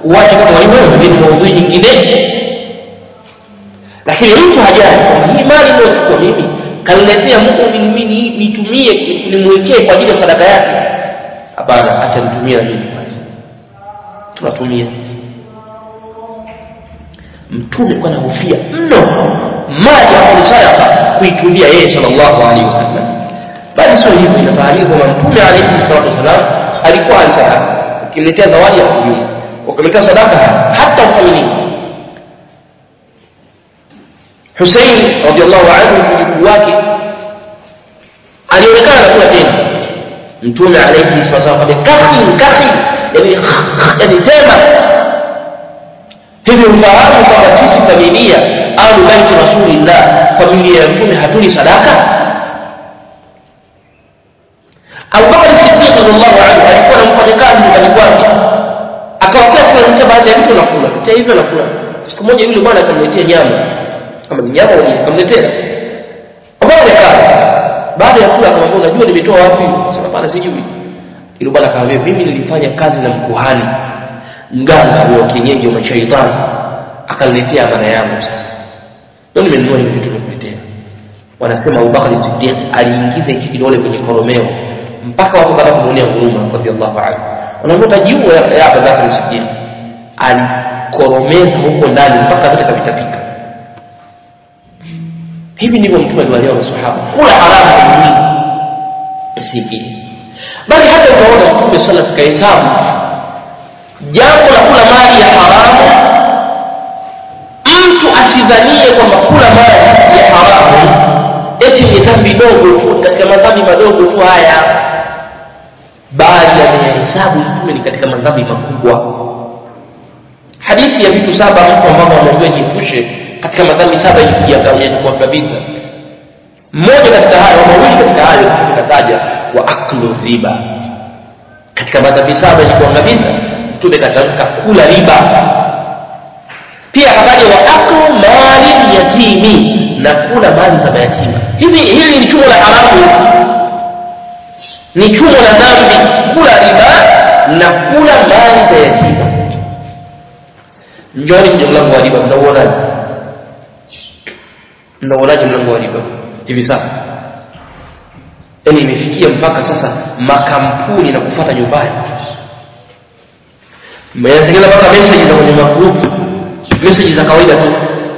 Uwache kama wewe ni maudhui nyingine. Lakini mtu hajali hii mali inayochukua mimi kaniletea Mungu mimi nitumie nimwekee kwa ajili ya sadaka yake. Hapana acha nitumie na mimi tunatumia sisi. Mtume kwa nahofia mno. Maji ya sadaka kuitumia yeye sallallahu alaihi wasallam bali sio hivyo inafahamika kwamba mtume alaihi salatu wasalam alikuwa ali sadaka ukimletea zawadi ya kujua ukimletea sadaka hata ufanye nini Hussein radhiallahu anhu mjukuu wake alionekana anakula tena mtume alayhi salatu wasallam kahi kahi yani yani tema hivi ufahamu kwamba sisi familia au baiti rasulillah familia ya mtume hatuli sadaka? Abubakar Siddiq radhiallahu anhu alikuwa na kazi nyumbani kwake. Akawakia kuanzia baadhi ya vitu nakula hata hivyo nakula siku moja yule bwana akamletea nyama. Kama ni nyama wali akamletea. Abubakar akaa baada ya kula akamwambia unajua nimetoa wapi? Sasa hapana sijui. Yule bwana akamwambia mimi nilifanya kazi na mkuhani mganga wa kienyeji wa mashaitani akaniletea amana yangu sasa. Ndio nimenunua hivi vitu nikuletea wanasema Abubakar Siddiq aliingiza hiki kidole kwenye koromeo mpaka watu baada kumuonea huruma radhiallahu anhu. Wanaambia utajiua ya Abubakar Siddiq. Alikoromeza huko ndani mpaka vile kavitapika hivi ndivyo mtume aliwalia masahaba kula haramu mwingi usikie. Bali hata utaona mtume sala tukahesabu jambo la kula mali ya haramu mtu asidhanie kwamba kula mali ya haramu eti ni dhambi dogo katika madhambi madogo tu haya. Bali ameyahesabu mtume ni katika madhambi makubwa. Hadithi ya vitu saba mtu ambao ameambiwa jiepushe katika madhambi saba yalikuwa kabisa. Mmoja katika hayo mawili katika hayo tunataja wa aklu riba. Katika madhambi saba yalikuwa kabisa mtume katamka kula riba. Pia akataja wa aklu mali yatimi na kula mali za mayatima. Hivi hili ni chumo la haramu. Ni chumo la dhambi. Kula riba na kula mali za yatima. Njoni kwenye mlango wa riba mnauonaje? Mnauonaje mlango wa riba? Hivi sasa. Yaani imefikia mpaka sasa makampuni na kufata nyumbani mmetengeneza mpaka message za kwenye magrupu message za kawaida tu.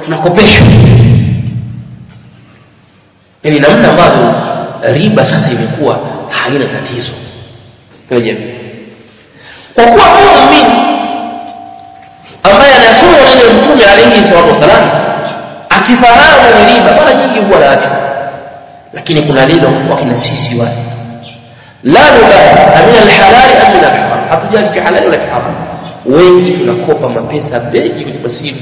Tunakopeshwa. Yaani namna ambavyo riba sasa imekuwa haina tatizo. Kwenye kwa kuwa muumini ambaye anasoma neno mtume alayhi salatu wasalam akifahamu riba mara nyingi huwa naachwa lakini kuna lilo wakina sisi wale. La nubali amina alhalali amina min alharam. Hatujali kihalali wala kiharam wengi tunakopa mapesa benki kulipa simu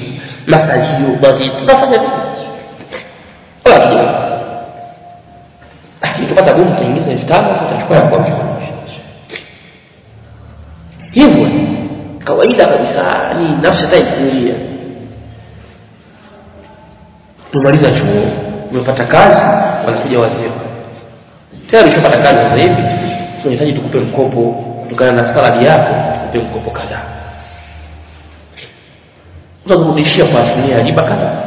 masajio bali tunafanya nini lakini tupata gumu kuingiza elfu tano tutachukua kwake. Hivyo kawaida kabisa ni nafsi hata ikulia. Tumaliza chuo umepata kazi wanakuja wazee. Tayari ushapata kazi sasa hivi unahitaji tukupe mkopo kutokana na salari yako tukupe mkopo kadhaa utakurudishia kwa asilimia ya riba kadhaa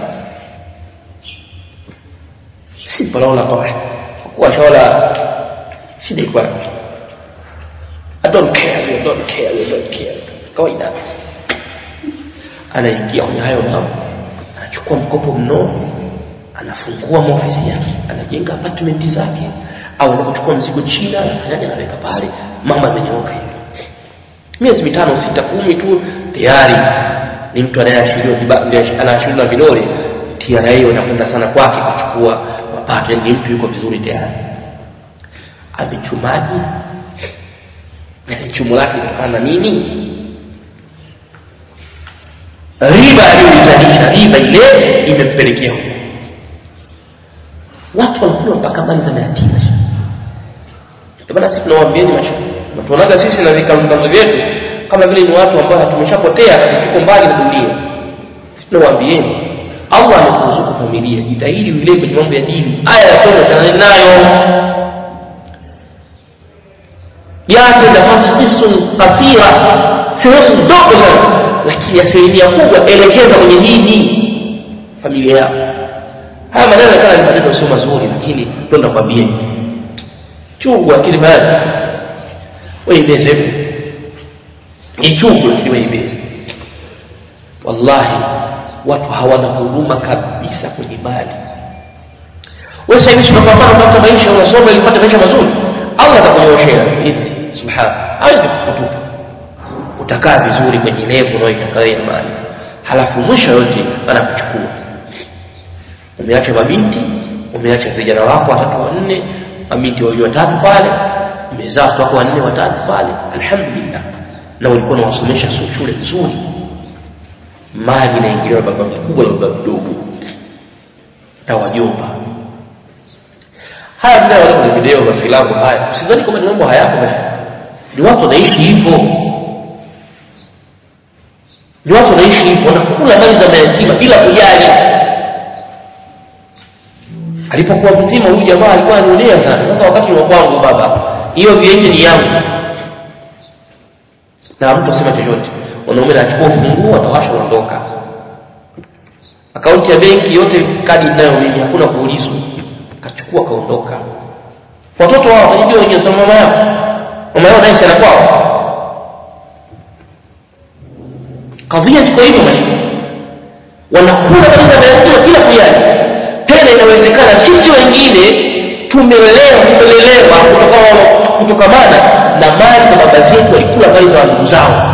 si parola kwa kuwa shaola shida iko wapi I don't care, I don't care, I don't care. Kawaida. Anaingia kwenye hayo mambo, anachukua mkopo mnono, anafungua maofisi yake, anajenga apartment zake, au anakuchukua mzigo China, anafanyaje, anaweka pale, mama amenyooka. Miezi mitano sita kumi tu tayari ni mtu anayeashiriwa vidole na TRA wanakwenda sana kwake kuchukua mapato, ni mtu yuko vizuri tayari. Amechumaji? Chumo lake kutokana na nini? Riba aliyoizalisha riba ile imempelekea huko. Watu wanakula mpaka mali za mayatima bana sisi tunawaambieni tunaonaga sisi na vikambazo vyetu kama vile ni watu ambao tumeshapotea tuko mbali na dunia. Tunawaambieni Allah amekuruzuku familia jitahidi vile kwenye mambo ya dini. Aya ya tunayo nayo. Yape nafasi kisun kathira sehemu ndogo sana lakini asilimia kubwa elekeza kwenye dini familia yako. Haya maneno yanakana ni maneno sio mazuri lakini ndo nakwambieni chungu akili baadhi waibeze ni chungu lakini wallahi watu hawana huruma kabisa kwenye mali. Wewe sasa hivi tunapambana kutafuta maisha unasoma ili upate maisha mazuri. Allah atakunyoshea hivi subhana. Aje utakaa vizuri kwenye levu unayoitaka ya mali. Halafu mwisho yote anakuchukua. Umeacha mabinti umeacha vijana wako watatu wanne mabinti wawili watatu pale umezaa watu wako wanne watatu pale. Alhamdulillah na walikuwa wanawasomesha shule nzuri. Mali naingiliwa baba mkubwa na baba mdogo na wajomba. Haya mnayoona video za filamu haya. Sidhani kama ni mambo hayapo ni watu wanaishi hivyo. Ni watu wanaishi hivyo. Wanakula mali za mayatima bila kujali. Alipokuwa mzima huyu jamaa alikuwa anionea sana. Sasa wakati wa kwangu baba hiyo vyenye ni yangu na mtu asema chochote. Wanaume anachukua ufunguo atawasha uondoka akaunti ya benki yote kadi nayo mimi hakuna kuulizwa. Akachukua kaondoka watoto wao wajibu wenyewe sema mama yao. Mama yao naye sana kwao. Kadhia ziko hivyo maisha wanakula maisha mayatima bila kujali. Tena inawezekana sisi wengine tumelelewa tumelelewa kutoka kutokamana na mali za baba zetu walikula mali za ndugu zao.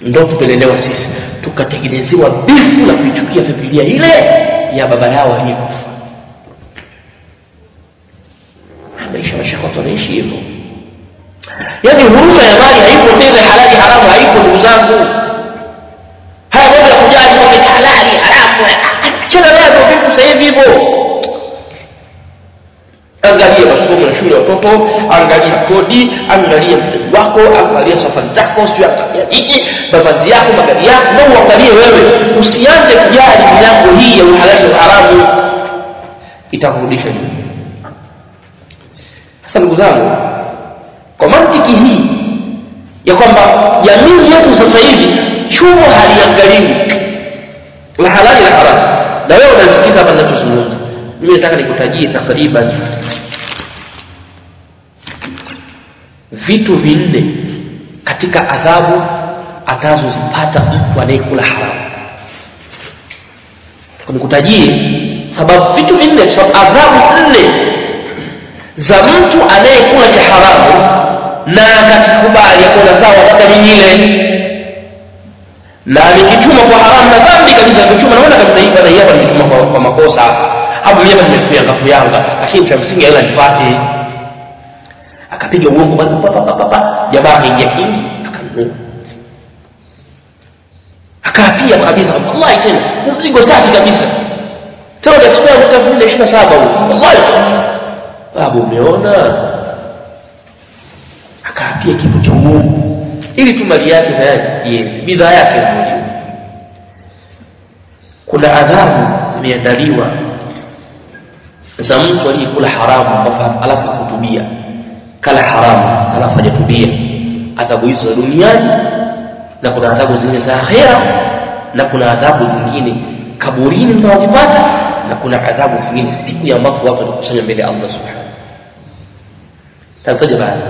Ndo tupelelewa sisi. Tukatengenezewa bifu la kuichukia familia ile ya baba yao aliyekufa. Maisha mashaka tunaishi hivyo. Yaani huruma ya mali haipo tena halali haramu haipo ndugu zangu. Haya mambo ya kujali ni halali haramu achana nayo vitu sasa hivi hivyo angalia masomo ya shule ya watoto angalia kodi angalia mtaji wako angalia safari zako sio atakia hiki mavazi yako magari yako na uangalie wewe. Usianze kujali milango hii ya uhalali na haramu. Itakurudisha nyuma sasa ndugu zangu kwa mantiki hii ya kwamba jamii yetu sasa hivi chuo haliangaliwi. La halali la haramu na wewe unasikiza hapa ninachozungumza mimi nataka nikutajie takriban vitu vinne katika adhabu atazozipata mtu anayekula haramu. Nikutajie sababu vitu vinne sababu adhabu nne za mtu anayekula cha haramu na akakikubali akona sawa hata nyingine na nikichuma kwa haramu na dhambi kabisa amechuma naona kabisa hii bwana hapa nikichuma kwa, kwa makosa. Hapo mimi hapa nimekuyanga kuyanga lakini cha msingi ila nipate akapiga uongo jamaa akaingia kingi akanunua akaapia kabisa wallahi tena mzigo safi kabisa. Tena unachukua mwaka 2027 huu wallahi. Babu umeona? Akaapia kitu cha uongo ili tu mali yake tayari bidhaa yake kuna adhabu zimeandaliwa za mtu aliyekula haramu alafu akutubia kala haramu alafu hajatubia adhabu hizo za duniani na kuna adhabu zingine za akhera na kuna adhabu zingine kaburini mtawazipata na kuna adhabu zingine siku ya ambapo watu watakusanya mbele Allah subhanahu tataja baadhi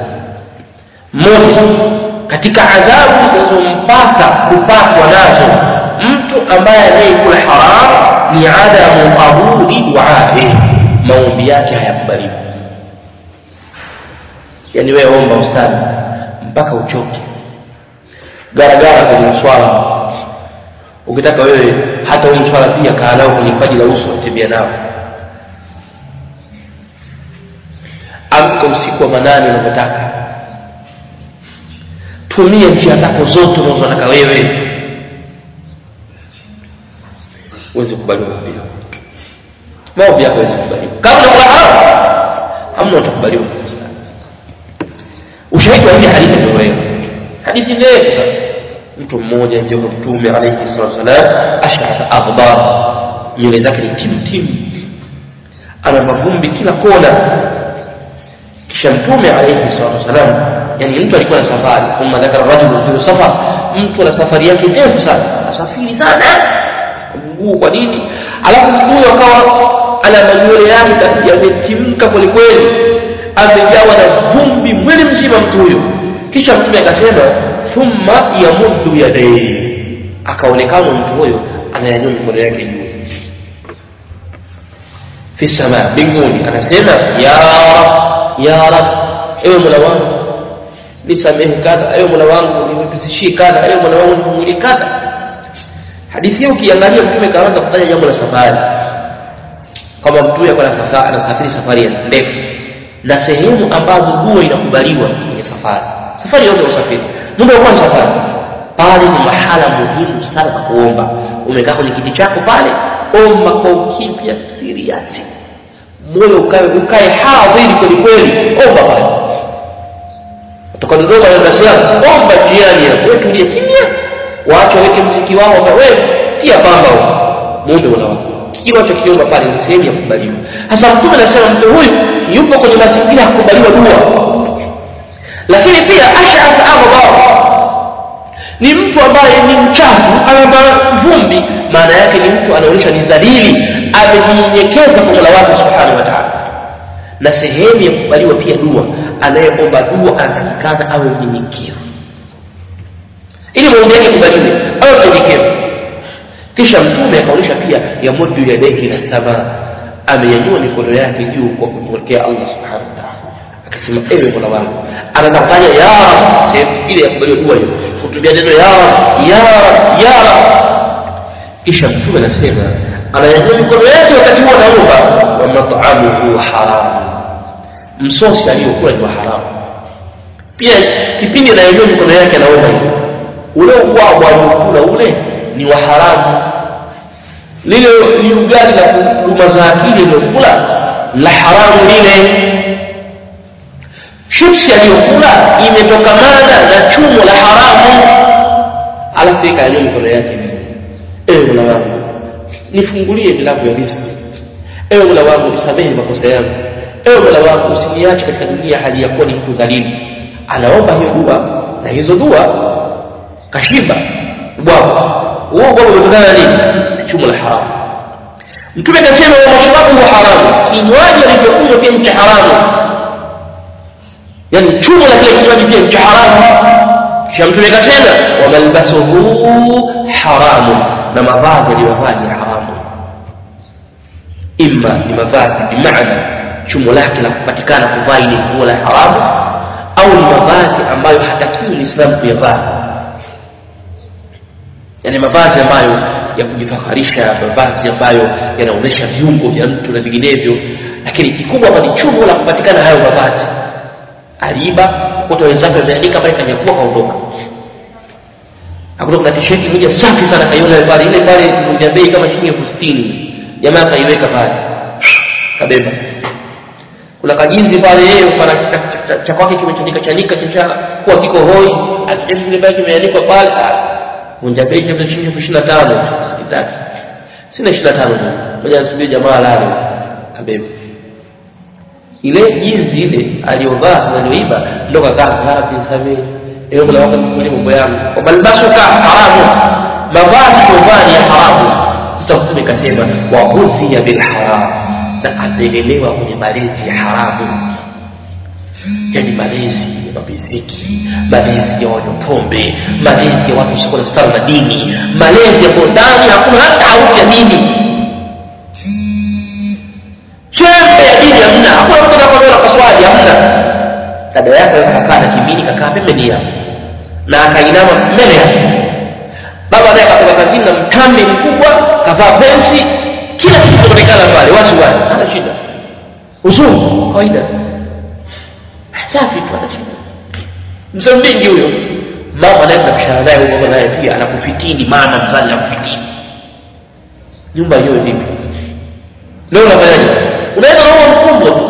moja katika adhabu zinazompasa kupatwa nazo mtu ambaye anayekula haram ni adamu qabuli duae maombi yake hayakubaliwi yaani wewe omba ustadi mpaka uchoke. Garagara kwenye swala ukitaka wewe hata huyu swala pia kaa nao kwenye paji la uso tembea nao. Amka usiku wa manane unavyotaka. Tumia njia zako zote unazotaka wewe. Uweze kubaliwa maombi yako. Maombi yako yaweze kubaliwa. Kama unakula haramu hamna utakubaliwa ushahidi wa hii hadithi ni wewe hadithi ndefu mtu mmoja ndio mtume alayhi salatu wasalam ash'atha aghbar nywele zake ni timtim ana mavumbi kila kona kisha mtume alayhi salatu wasalam yani mtu alikuwa na safari thumma dhakara rajulu fi safar mtu ana safari yake ndefu sana asafiri sana mguu kwa nini alafu mguu akawa ana manywele yake yametimka kwelikweli amejawa na vumbi mwili mzima mtu huyo. Kisha mtume akasema thumma yamuddu yadayhi. Akaonekana mtu huyo anayanyua mikono yake juu. Fi sama mbinguni. Anasema ya rab ya rab ewe mola wangu nisamehe kadha. Ewe mola wangu niwepesishie kadha. Ewe mola wangu nifungulie kadha. Hadithi hiyo ukiangalia mtume kaanza kufanya jambo la safari. Kama mtu alikuwa anasafiri safari ndefu na sehemu ambazo huwa inakubaliwa kwenye safari. Safari yote usafiri. Muda wa safari. Pale ni mahala muhimu sana pa kuomba. Umekaa kwenye kiti chako pale omba kwa ukipya siriasi. Moyo ukae ukae hadhiri kweli kweli. Omba pale. Kutoka Dodoma na siasa omba jiani hapo. Wewe kimya. Waache waweke mziki wao wewe pia pamba huko. Muda unawako kile unachokiomba pale ni sehemu ya kubaliwa. Hasa mtume anasema mtu huyu yupo kwenye mazingira ya kubaliwa dua. Lakini pia ash'ath aghbar ni mtu ambaye ni mchafu ana vumbi maana yake ni mtu anaonyesha ni dhalili amejinyenyekeza kwa Mola wake subhanahu wa ta'ala. Na sehemu ya kubaliwa pia dua anayeomba dua anatakikana awe mnyenyekevu. Ili maombi yake kubaliwe awe mnyenyekevu kisha mtume akaonyesha pia yamuddu yadaihi ila sama amenyanyua mikono yake juu kwa kumwekea Allah subhanahu wa ta'ala. Akasema ewe mola wangu anatafanya ya sehemu ile ya kubaliwa dua hiyo kutumia neno ya ya ya kisha mtume anasema anayanyua mikono yake wakati huo anaomba wa mat'amuhu haram. Msosi aliyokuwa ni haramu pia kipindi anayanyua mikono yake anaomba hiyo ule ubwabwa aliokula ule ni wa haramu. Lile ni ugali la huduma za akili aliyokula la haramu lile. Chipsi aliyokula imetokamana na chumo la haramu. Alafu ikanyanyua mikono yake ewe mola wangu nifungulie milango ya riziki ewe mola wangu nisamehe makosa yangu. Ewe mola wangu usiniache katika dunia hali ya kuwa ni mtu dhalimu. Anaomba hiyo dua na hizo dua kashiba. Bwana وقول الغالي تشم الحرام. نتوما كتشم المشرب حرام. في نواجه اللي بيكون فيه انت حرام. يعني تشم لك اللي بيكون فيه انت حرام شام تولي كتشم وملبسه حرام. لما ضاز اللي وفاني حرام. إما لما ضاز بمعنى تشم لك لك كان فضايني هو الحرام أو المضاز أما يحتكي الإسلام بيضاه yani mavazi ambayo ya kujifaharisha mavazi ambayo yanaonesha viungo vya mtu na vinginevyo. Lakini kikubwa ni chungu la kupatikana hayo mavazi. Aliiba kukuta wenzake wameandika pale kanyakua kaondoka. Akutoka na tisheti moja safi sana kaiona pale ile pale ya bei kama shilingi elfu sitini. Jamaa kaiweka pale. Kabeba. Kuna kajinzi pale yeye pana cha kwake kimechanika chanika kisha kuwa kiko hoi akitaka kile pale kimeandikwa pale vunja bei cha shilingi elfu ishirini na tano. Sikitaki. Sina ishirini na tano. Moja nasubiri jamaa lale abebe ile jinsi ile aliyovaa aliyoiba ndio kakaa ngapi samehe hiyo kuna wakati mwingine mambo yangu. Kwa malbasuka haramu. Mavazi yovaa ni ya haramu. Sasa mtume kasema bil haram. Na amelelewa kwenye malezi ya haramu yani malezi ya mabiziki malezi ya wanyopombe malezi ya watu wasikuwa na na dini malezi ya ndani hakuna hata harufu ya dini. Chembe ya dini hamna hakuna mtu anakwambia kaswali hamna. Dada yako kakaa na kimini kakaa pembeni na akainama mbele yake baba naye akatoka kazini na mtambi mkubwa kavaa pensi kila kitu kinaonekana pale wasiwasi wasi hana shida. Uzungu kawaida safi tu hana msambiji huyo. Mama naye tunapishana huko huyo naye pia anakufitini mama mzali anakufitini. Nyumba hiyo vipi? Leo unafanyaje? Unaweza naua mkubwa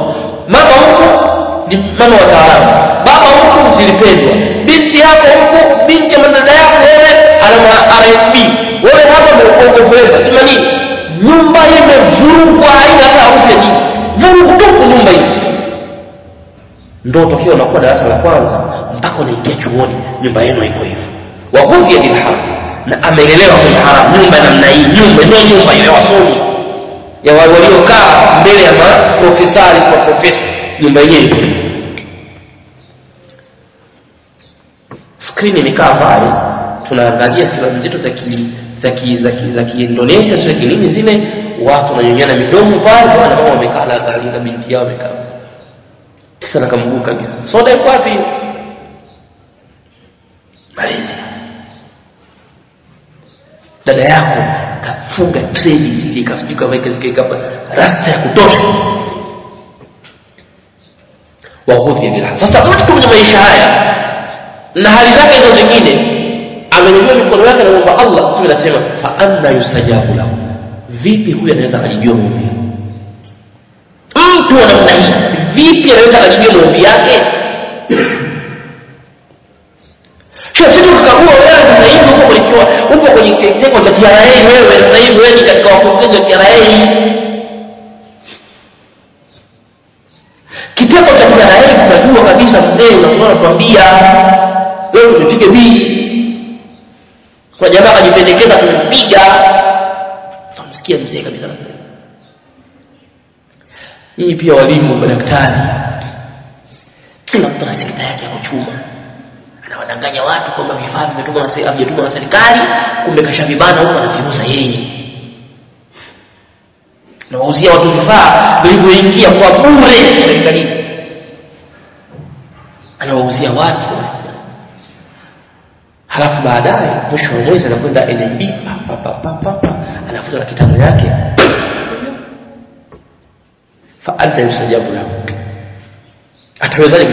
mama huko ni mfano wa taarabu baba huko msilipendwa binti yako huko binti ya dada yako wewe ana rfb wewe hapa umeogopewa sema nini? Nyumba imevurugwa haina hata harufu ya nyumba hii ndo tokio unakuwa darasa la kwanza mpaka unaingia chuoni nyumba yenu iko hivyo. Waghudhiya bilharam na amelelewa kwenye haram. Nyumba namna hii nyumba ndio nyumba ile ya wasomi. Ya waliokaa mbele ya maprofesari kwa profesa. Nyumba yenyewe iko hivyo. Skrini imekaa pale tunaangalia filamu zetu za za ki za ki za kiindonesia za kinini zile. Watu wananyonyana midomo pale wana wamekaa na binti yao wamekaa kisa na kamguu kabisa soda iko wapi malezi dada yako kafunga treni zile kafika kaweka rasta ya kutosha. Wahudhi bila sasa mtu mwenye maisha haya. Na hali zake hizo zingine amenyanyua mikono yake na kuomba Allah. Mtume anasema fa anna yustajabu lahu. Vipi huyu anaweza akajibiwa maombi mtu hii vipi anaweza akajibiwa maombi yake? Sisi tukagua wewe sasa hivi uko kwenye upo kwenye kitengo cha TRA wewe sasa hivi wewe ni katika wakurugenzi wa TRA kitengo cha TRA tunajua kabisa mzee unakuwa unatuambia wewe tumepige bii kwa jamaa akajipendekeza tumempiga tamsikia mzee kabisa nyinyi pia walimu madaktari. Kila mtu ana sekta yake ya kuchuma anawadanganya watu kwamba vifaa vimetumwa na na serikali kumbe kashavibana huko anaviuza yeye. Nawauzia watu vifaa vilivyoingia kwa bure serikalini. Anawauzia watu. Halafu baadaye mwisho wa mwezi anakwenda NMB anafuta na kitano yake fa anna yustajabu lahu atawezaje